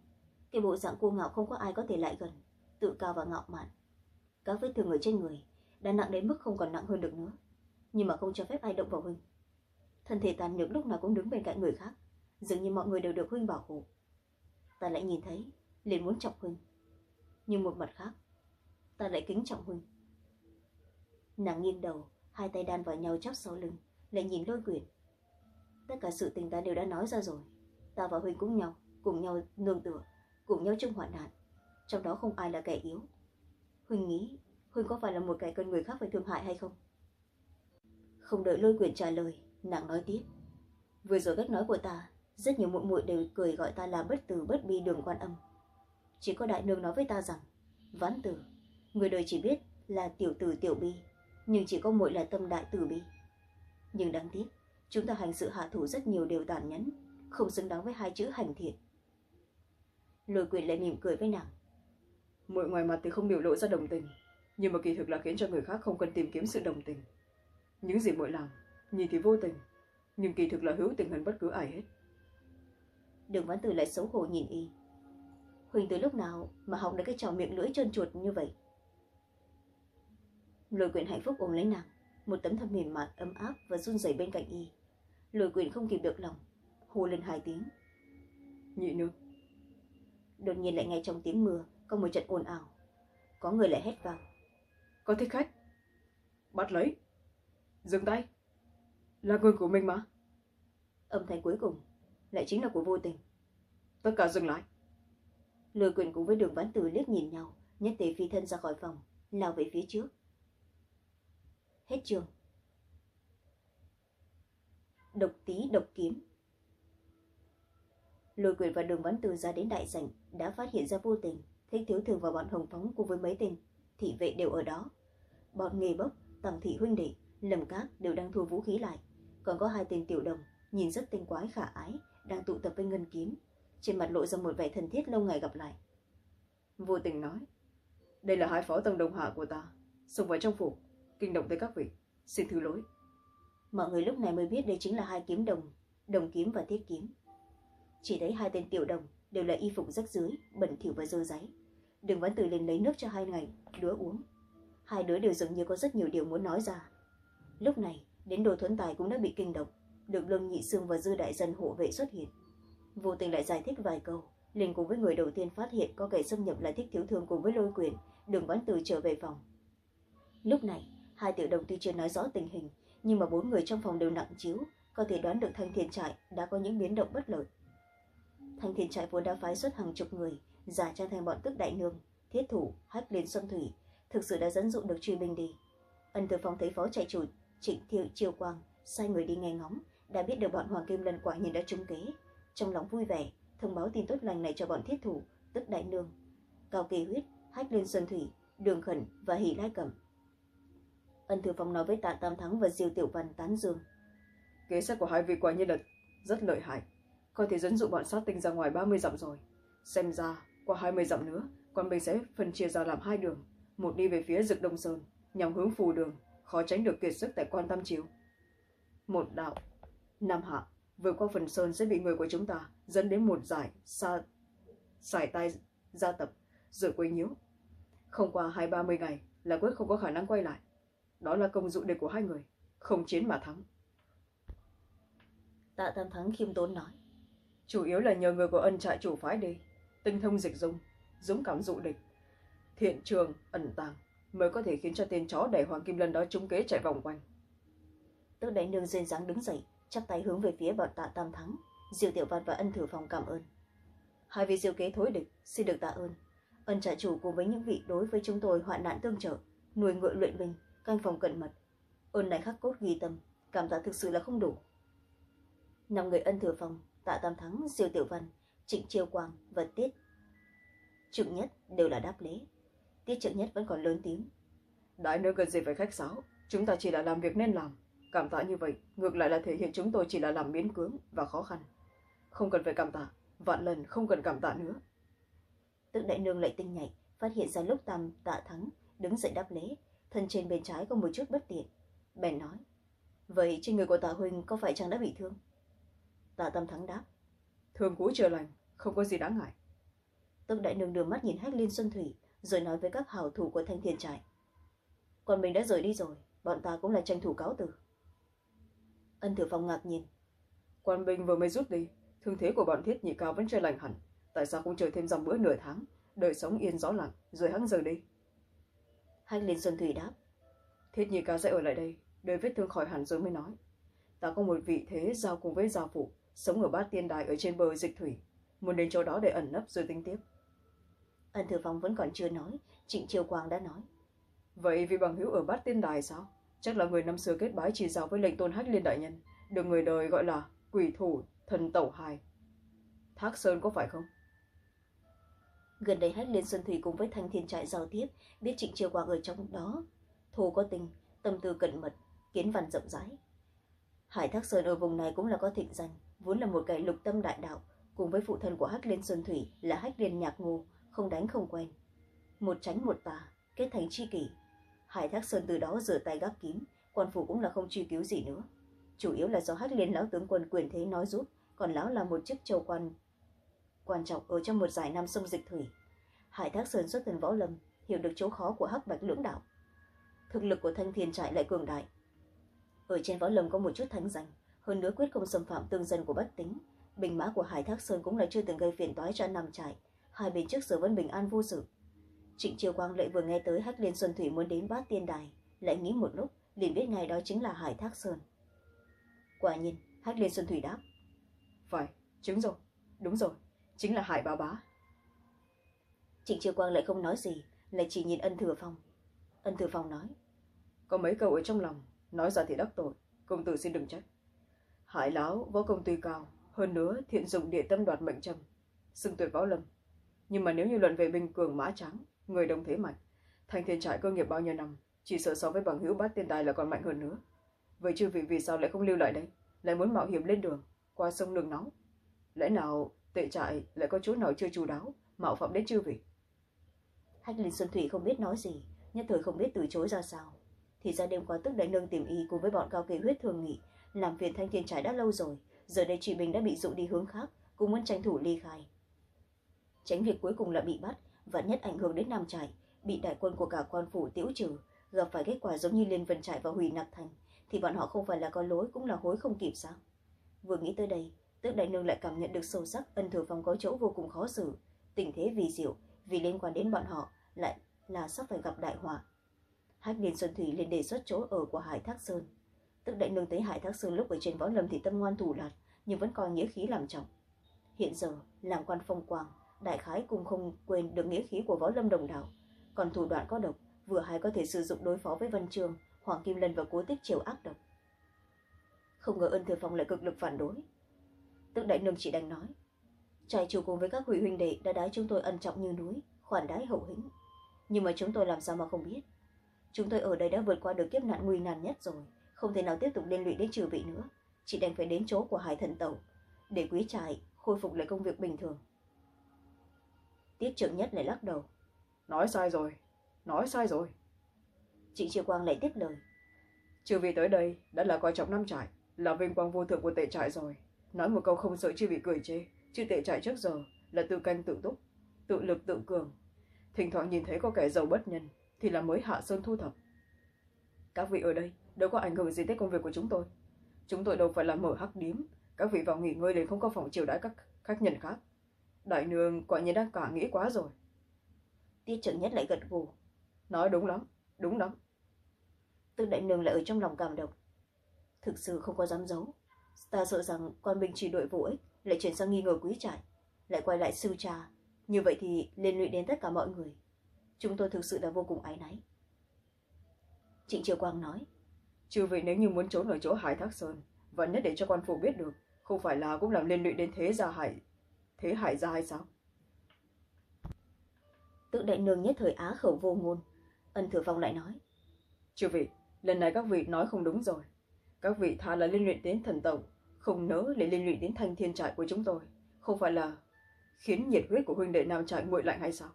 A: cái bộ dạng cô ngạo không có ai có thể lại gần, tự cao và ngạo mạn. Các vết thương ở trên người đã nặng đến mức không còn nặng hơn được nữa, nhưng mà không cho phép ai động vào huynh thân thể tàn nhược lúc nào cũng đứng bên cạnh người khác, dường như mọi người đều được huynh bảo hộ. Ta lại nhìn thấy, liền muốn trọng huynh. Nhưng một mặt khác, ta lại kính trọng huynh. Nàng nghiêng đầu, hai tay đan vào nhau chắp sau lưng, lại nhìn lôi quyền. tất cả sự tình ta đều đã nói ra rồi. Ta và huynh cũng nhau, cùng nhau nương tựa, cùng nhau chung hoạn nạn. Trong đó không ai là kẻ yếu. Huynh nghĩ, huynh có phải là một kẻ cần người khác phải thương hại hay không? Không đợi lôi quyền trả lời nàng nói tiếp. Vừa rồi cách nói của ta, rất nhiều muội muội đều cười gọi ta là bất tử bất bi đường quan âm. Chỉ có đại nương nói với ta rằng, vãn tử, người đời chỉ biết là tiểu tử tiểu bi, nhưng chỉ có muội là tâm đại tử bi. Nhưng đáng tiếc, chúng ta hành sự hạ thủ rất nhiều đều tàn nhẫn, không xứng đáng với hai chữ hành thiện. Lôi quyền lại mỉm cười với nàng.
B: Muội ngoài mặt thì không biểu lộ ra đồng tình, nhưng mà kỳ thực là khiến cho người khác không cần tìm kiếm sự đồng tình. Những gì muội làm nhìn thì vô tình nhưng kỳ thực là hữu tình hơn bất cứ ai hết.
A: Đường văn tử lại xấu hổ nhìn y. Huỳnh từ lúc nào mà học được cái trò miệng lưỡi trơn chuột như vậy? Lôi quyền hạnh phúc ôm lấy nàng một tấm thân mềm mại ấm áp và run rẩy bên cạnh y. Lôi quyền không kịp được lòng hô lên hai tiếng.
B: Nhị nương
A: đột nhiên lại nghe trong tiếng mưa có một trận ồn ào. Có người lại hét vào
B: có thích khách. Bắt lấy. Dừng tay là người của mình mà.
A: Âm thanh cuối cùng lại chính là của vô tình.
B: Tất cả dừng lại.
A: Lôi quyền cùng với đường vãn tử liếc nhìn nhau nhất tề phi thân ra khỏi phòng lao về phía trước. Hết trường độc tí độc kiếm. Lôi quyền và đường vãn tử ra đến đại sảnh đã phát hiện ra vô tình thích thiếu thường và bọn hồng phóng cùng với mấy tên thị vệ đều ở đó. Bọn nghề bốc tằng thị huynh đệ lầm cát đều đang thu vũ khí lại còn có hai tên tiểu đồng nhìn rất tinh quái khả ái đang tụ tập với ngân kiếm. Trên mặt lộ ra một vẻ thân thiết lâu ngày gặp lại.
B: Vô tình nói đây là hai phó tông đồng hạ của ta xông vào trong phủ kinh động tới các vị xin thứ lỗi.
A: Mọi người lúc này mới biết đây chính là hai kiếm đồng đồng kiếm và thiết kiếm. Chỉ thấy hai tên tiểu đồng đều là y phục rách dưới bẩn thỉu và dơ giấy. Đừng vẫn từ lên lấy nước cho hai ngày đứa uống. Hai đứa đều dường như có rất nhiều điều muốn nói ra. Lúc này đến đồ thuấn tài cũng đã bị kinh động. Được lương nhị sương và dư đại dân hộ vệ xuất hiện. Vô tình lại giải thích vài câu. Liền cùng với người đầu tiên phát hiện có kẻ xâm nhập lại thích thiếu thương cùng với lôi quyền, đường bán từ trở về phòng. Lúc này, hai tiểu đồng tuy chưa nói rõ tình hình, nhưng mà bốn người trong phòng đều nặng chiếu, có thể đoán được thanh thiên trại đã có những biến động bất lợi. Thanh thiên trại vốn đã phái xuất hàng chục người, giả trang thành bọn tức đại nương, thiết thủ, hách liên xuân thủy, thực sự đã dẫn dụ được truy binh đi. Ân từ phòng thấy phó chạy chủ trịnh thiệu triều quang, sai người đi nghe ngóng, đã biết được bọn hoàng kim lần quả nhiên đã trúng kế. Trong lòng vui vẻ, thông báo tin tốt lành này cho bọn thiết thủ, tức đại nương. Cao kỳ huyết, hách liên xuân thủy, đường khẩn và hỷ lai cẩm. Ân thừa phong nói với tạ tam thắng và diêu tiểu văn tán dương.
B: Kế sách của hai vị quả nhiên là rất lợi hại. Có thể dẫn dụ bọn sát tinh ra ngoài ba mươi dặm rồi. Xem ra, qua hai mươi dặm nữa con mình sẽ phân chia ra làm hai đường. Một đi về phía rực đông sơn, nhằm hướng phù đường khó tránh được kiệt sức tại quan tam chiếu. Một đạo nam hạ vượt qua phần sơn sẽ bị người của chúng ta dẫn đến một giải xa sải tay gia tập rồi quấy nhiễu. Không qua hai ba mươi ngày là quyết không có khả năng quay lại. Đó là công dụng địch của hai người không chiến mà thắng.
A: Tạ tam thắng khiêm tốn nói.
B: Chủ yếu là nhờ người của ân trại chủ phái đi tinh thông dịch dung dũng cảm dụ địch thiện trường ẩn tàng mới có thể khiến cho tên chó đẩy hoàng kim lân đó trúng kế chạy vòng quanh.
A: Tức đại nương duyên dáng đứng dậy, chắp tay hướng về phía bọn tạ tam thắng. Diệu tiểu văn và ân thử phòng cảm ơn. Hai vị diệu kế thối địch, xin được tạ ơn. Ân trả chủ cùng với những vị đối với chúng tôi hoạn nạn tương trợ, nuôi ngựa luyện binh, canh phòng cận mật. Ơn này khắc cốt ghi tâm, cảm tạ thực sự là không đủ. Năm người ân thừa phòng, tạ tam thắng diêu tiểu văn, trịnh chiêu quang và tiết. Trượng nhất đều là đáp lễ tiết trượng nhất vẫn còn lớn tiếng.
B: Đại nơi cần gì phải khách sáo? Chúng ta chỉ là làm việc nên làm. Cảm tạ như vậy ngược lại là thể hiện chúng tôi chỉ là làm miễn cưỡng và khó khăn. Không cần phải cảm tạ vạn lần không cần cảm tạ nữa.
A: Tức đại nương lại tinh nhạy phát hiện ra lúc tam tạ thắng đứng dậy đáp lễ thân trên bên trái có một chút bất tiện. Bèn nói vậy trên người của tạ huynh có phải chăng đã bị thương? Tạ tam thắng đáp
B: thương cũ chưa lành không có gì đáng ngại.
A: Tức đại nương đưa mắt nhìn hách liên xuân thủy rồi nói với các hảo thủ của thanh thiên trại. Còn mình đã rời đi rồi bọn ta cũng là tranh thủ cáo từ. Ân thừa phong ngạc nhìn
B: quan binh vừa mới rút đi thương thế của bọn thiết nhị cao vẫn chưa lành hẳn. Tại sao không chờ thêm dòng bữa nửa tháng đời sống yên gió lặng rồi hắn rời đi?
A: Hách liên xuân thủy đáp.
B: Thiết nhị cao sẽ ở lại đây đời vết thương khỏi hẳn rồi mới nói. Ta có một vị thế giao cùng với giao phụ sống ở bát tiên đài ở trên bờ dịch thủy. Muốn đến chỗ đó để ẩn nấp rồi tính tiếp
A: ân thừa phong vẫn còn chưa nói trịnh triều quang đã nói.
B: Vậy vị bằng hữu ở bát tiên đài sao? Chắc là người năm xưa kết bái chỉ giáo với lệnh tôn hách liên đại nhân được người đời gọi là quỷ thủ thần tẩu hài. Thác sơn có phải không?
A: Gần đây hách liên xuân thủy cùng với thanh thiên trại giao tiếp biết trịnh triều quang ở trong đó. Thù có tình tâm tư cẩn mật kiến văn rộng rãi. Hải thác sơn ở vùng này cũng là có thịnh danh vốn là một kẻ lục tâm đại đạo cùng với phụ thân của hách liên xuân thủy là hách liên nhạc ngô không đánh không quen. Một tránh một tà, kết thành tri kỷ. Hải thác sơn từ đó rửa tay gác kiếm quan phủ cũng là không truy cứu gì nữa. Chủ yếu là do hách liên lão tướng quân quyền thế nói giúp còn lão là một chức châu quan quan trọng ở trong một giải nam sông dịch thủy. Hải thác sơn xuất thân võ lâm, hiểu được chỗ khó của hắc bạch lưỡng đạo. Thực lực của thanh thiên trại lại cường đại. Ở trên võ lâm có một chút thánh danh, hơn nữa quyết không xâm phạm tương dân của bách tính. Bình mã của hải thác sơn cũng là chưa từng gây phiền toái cho nam trại hai bên trước giờ vẫn bình an vô sự. Trịnh triều quang lại vừa nghe tới hách liên xuân thủy muốn đến bát tiên đài, lại nghĩ một lúc, liền biết ngay đó chính là hải thác sơn. Quả nhiên hách liên xuân thủy đáp,
B: phải, chứng rồi, đúng rồi, chính là hải bá bá.
A: Trịnh triều quang lại không nói gì, lại chỉ nhìn ân thừa phong. Ân thừa phong nói,
B: có mấy câu ở trong lòng, nói ra thì đắc tội, công tử xin đừng trách. Hải lão võ công tuy cao, hơn nữa thiện dụng địa tâm đoạt mệnh trầm, xưng tuyệt võ lâm nhưng mà nếu như luận về binh cường mã trắng, người đồng thế mạnh, thành thiên trại cơ nghiệp bao nhiêu năm, chỉ sợ so với bằng hữu bát tiên tài là còn mạnh hơn nữa. Vậy chư vị vì sao lại không lưu lại đây? Lại muốn mạo hiểm lên đường, qua sông đường nóng lẽ nào tệ trại lại có chỗ nào chưa chú đáo, mạo phạm đến chư vị?
A: Hách linh xuân thủy không biết nói gì, nhất thời không biết từ chối ra sao. Thì ra đêm qua tức đại nương tìm y cùng với bọn cao kỳ huyết thường nghị, làm phiền thanh thiên trại đã lâu rồi, giờ đây chị bình đã bị dụ đi hướng khác, cũng muốn tranh thủ ly khai tránh việc cuối cùng là bị bắt, và nhất ảnh hưởng đến nam trại, bị đại quân của cả quan phủ tiễu trừ, gặp phải kết quả giống như liên vân trại và hủy nặc thành, thì bọn họ không phải là có lối cũng là hối không kịp sao? Vừa nghĩ tới đây, tước đại nương lại cảm nhận được sâu sắc ân thừa phong có chỗ vô cùng khó xử, tình thế vì diệu, vì liên quan đến bọn họ lại là sắp phải gặp đại họa. Hách liên xuân thủy liền đề xuất chỗ ở của hải thác sơn. Tức đại nương thấy hải thác sơn lúc ở trên võ lâm thì tâm ngoan thủ lạt, nhưng vẫn coi nghĩa khí làm trọng. Hiện giờ làm quan phong quang đại khái cũng không quên được nghĩa khí của võ lâm đồng đạo. Còn thủ đoạn có độc, vừa hay có thể sử dụng đối phó với văn trường, hoàng kim lân và cố tích chiều ác độc. Không ngờ ân thừa phong lại cực lực phản đối. Tức đại nương chỉ đành nói trai chủ cùng với các hủy huynh đệ đã đái chúng tôi ân trọng như núi, khoản đái hậu hĩnh. Nhưng mà chúng tôi làm sao mà không biết? Chúng tôi ở đây đã vượt qua được kiếp nạn nguy nan nhất rồi, không thể nào tiếp tục liên lụy đến trừ vị nữa. Chỉ đành phải đến chỗ của hải thần tàu để quý trại khôi phục lại công việc bình thường tiết trưởng nhất lại lắc đầu.
B: Nói sai rồi nói sai rồi.
A: Chị triều quang lại tiếp lời.
B: Trừ vì tới đây đã là coi trọng năm trại là vinh quang vô thượng của tệ trại rồi. Nói một câu không sợ chưa bị cười chê chứ tệ trại trước giờ là tự canh tự túc tự lực tự cường. Thỉnh thoảng nhìn thấy có kẻ giàu bất nhân thì là mới hạ sơn thu thập. Các vị ở đây đâu có ảnh hưởng gì tới công việc của chúng tôi. Chúng tôi đâu phải là mở hắc điếm các vị vào nghỉ ngơi liền không có phòng chiều đãi các khách nhân khác đại nương quả nhiên đang cả nghĩ quá rồi.
A: Tiết trưởng nhất lại gật gù.
B: Nói đúng lắm đúng lắm.
A: Tư đại nương lại ở trong lòng cảm động. Thực sự không có dám giấu. Ta sợ rằng quan binh chỉ đội vô ích lại chuyển sang nghi ngờ quý trại lại quay lại sư trà như vậy thì liên lụy đến tất cả mọi người. Chúng tôi thực sự là vô cùng áy náy. Trịnh triều quang nói.
B: Chư vị nếu như muốn trốn ở chỗ hải thác sơn vẫn nhất để cho quan phủ biết được không phải là cũng làm liên lụy đến thế gia hải thế hải gia hay sao?
A: Tự đại nương nhất thời á khẩu vô ngôn. Ân thừa phong lại nói.
B: Chư vị lần này các vị nói không đúng rồi. Các vị thà là liên lụy đến thần tổng không nỡ để liên lụy đến thanh thiên trại của chúng tôi. Không phải là khiến nhiệt huyết của huynh đệ nam trại nguội lạnh hay sao?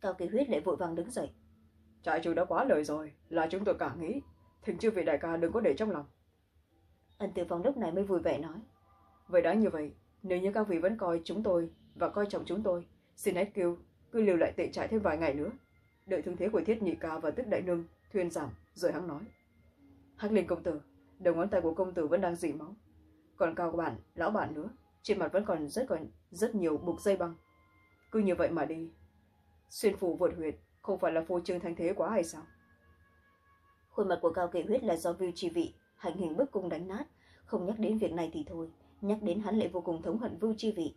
A: Cao kỳ huyết lại vội vàng đứng dậy.
B: Trại chủ đã quá lời rồi là chúng tôi cả nghĩ. Thỉnh chư vị đại ca đừng có để trong lòng.
A: Ân tử phong lúc này mới vui vẻ nói.
B: Vậy đã như vậy nếu như các vị vẫn coi chúng tôi và coi trọng chúng tôi, xin hãy kêu, cứ lưu lại tệ trại thêm vài ngày nữa. Đợi thương thế của thiết nhị ca và tức đại nương thuyên giảm, rồi hắn nói. Hắc linh công tử, đầu ngón tay của công tử vẫn đang dỉ máu. Còn cao bản, lão bản nữa, trên mặt vẫn còn rất còn rất nhiều bục dây băng. Cứ như vậy mà đi. Xuyên phủ vượt huyệt không phải là phô trương thanh thế quá hay sao?
A: Khuôn mặt của cao kỳ huyết là do viu chi vị, hành hình bức cung đánh nát. Không nhắc đến việc này thì thôi nhắc đến hắn lại vô cùng thống hận vưu chi vị.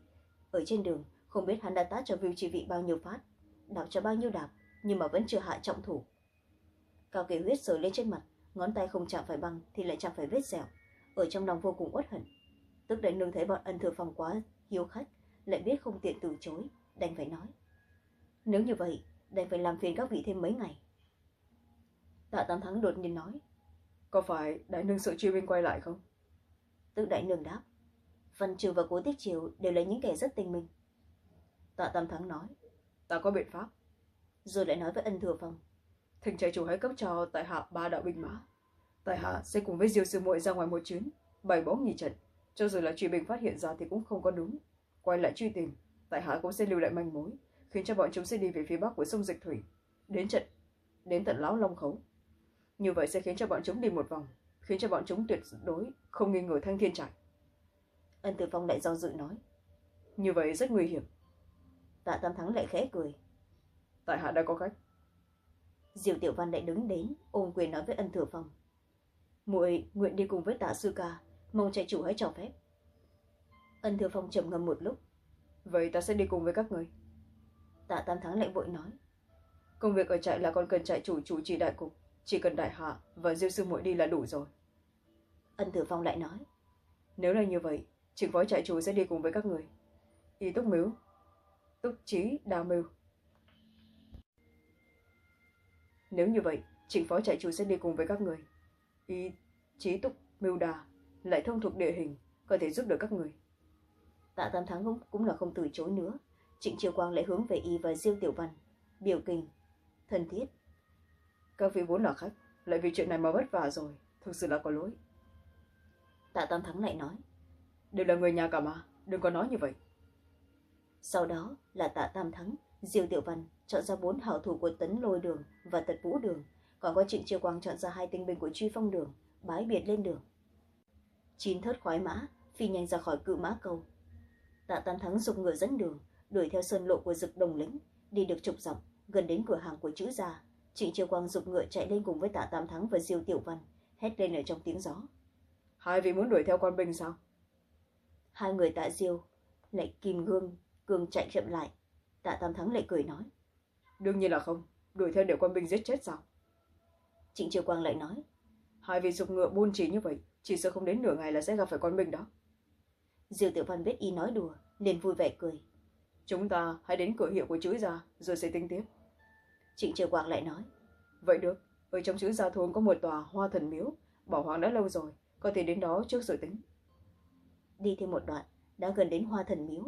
A: Ở trên đường không biết hắn đã tát cho vưu chi vị bao nhiêu phát đạp cho bao nhiêu đạp nhưng mà vẫn chưa hạ trọng thủ. Cao kỳ huyết sờ lên trên mặt ngón tay không chạm phải băng thì lại chạm phải vết dẻo ở trong lòng vô cùng uất hận. Tức đại nương thấy bọn ân thừa phòng quá hiếu khách lại biết không tiện từ chối đành phải nói. Nếu như vậy đành phải làm phiền các vị thêm mấy ngày. Tạ tam thắng đột nhiên nói
B: có phải đại nương sợ truy binh quay lại không?
A: Tức đại nương đáp văn triều và cố tích triều đều là những kẻ rất tinh minh. Tạ tam thắng nói
B: ta có biện pháp.
A: Rồi lại nói với ân thừa phong
B: thỉnh trại chủ hãy cấp cho tại hạ ba đạo binh mã. Tại hạ sẽ cùng với diêu sư muội ra ngoài một chuyến bày bóng nhì trận. Cho dù là truy binh phát hiện ra thì cũng không có đúng. Quay lại truy tìm tại hạ cũng sẽ lưu lại manh mối khiến cho bọn chúng sẽ đi về phía bắc của sông dịch thủy đến trận đến tận lão long khấu. Như vậy sẽ khiến cho bọn chúng đi một vòng khiến cho bọn chúng tuyệt đối không nghi ngờ thanh thiên trại
A: ân tử phong lại do dự nói.
B: Như vậy rất nguy hiểm.
A: Tạ tam thắng lại khẽ cười.
B: Tại hạ đã có cách.
A: Diều tiểu văn lại đứng đến ôm quyền nói với ân thừa phong. Muội nguyện đi cùng với tạ sư ca mong trại chủ hãy cho phép. Ân thừa phong trầm ngâm một lúc.
B: Vậy ta sẽ đi cùng với các người.
A: Tạ tam thắng lại vội nói.
B: Công việc ở trại là còn cần trại chủ chủ trì đại cục. Chỉ cần đại hạ và diêu sư muội đi là đủ rồi.
A: Ân thừa phong lại nói.
B: Nếu là như vậy Trịnh phó trại chủ sẽ đi cùng với các người. Y túc mưu. Túc trí đào mưu. Nếu như vậy trịnh phó trại chủ sẽ đi cùng với các người. Y trí túc mưu đà lại thông thuộc địa hình có thể giúp được các người.
A: Tạ tam thắng cũng, cũng là không từ chối nữa. Trịnh triều quang lại hướng về y và diêu tiểu văn biểu tình thân thiết.
B: Các vị vốn là khách lại vì chuyện này mà vất vả rồi thực sự là có lỗi.
A: Tạ tam thắng lại nói
B: đều là người nhà cả mà đừng có nói như vậy.
A: Sau đó là tạ tam thắng diêu tiểu văn chọn ra bốn hảo thủ của tấn lôi đường và tật vũ đường còn có trịnh triều quang chọn ra hai tinh binh của truy phong đường bái biệt lên đường. Chín thớt khoái mã phi nhanh ra khỏi cự mã cầu tạ tam thắng dùng ngựa dẫn đường đuổi theo sơn lộ của dực đồng lĩnh đi được chục dặm gần đến cửa hàng của chữ gia. Trịnh triều quang dục ngựa chạy lên cùng với tạ tam thắng và diêu tiểu văn hét lên ở trong tiếng gió.
B: Hai vị muốn đuổi theo quan binh sao
A: hai người tạ diêu lại kìm gương cường chạy chậm lại. Tạ tam thắng lại cười nói.
B: Đương nhiên là không đuổi theo để quan binh giết chết sao?
A: Trịnh triều quang lại nói.
B: Hai vị dục ngựa buôn trí như vậy chỉ sợ không đến nửa ngày là sẽ gặp phải quan binh đó.
A: Diêu tiểu văn biết y nói đùa nên vui vẻ cười.
B: Chúng ta hãy đến cửa hiệu của chữ gia rồi sẽ tính tiếp.
A: Trịnh triều quang lại nói.
B: Vậy được ở trong chữ gia thôn có một tòa hoa thần miếu bỏ hoang đã lâu rồi có thể đến đó trước rồi tính
A: đi thêm một đoạn đã gần đến hoa thần miếu.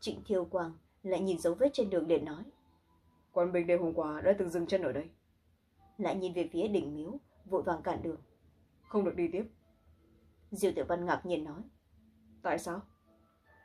A: Trịnh thiêu quang lại nhìn dấu vết trên đường để nói.
B: Quan binh đêm hôm qua đã từng dừng chân ở đây.
A: Lại nhìn về phía đỉnh miếu vội vàng cản đường.
B: Không được đi tiếp.
A: Diêu tiểu văn ngạc nhiên nói.
B: Tại sao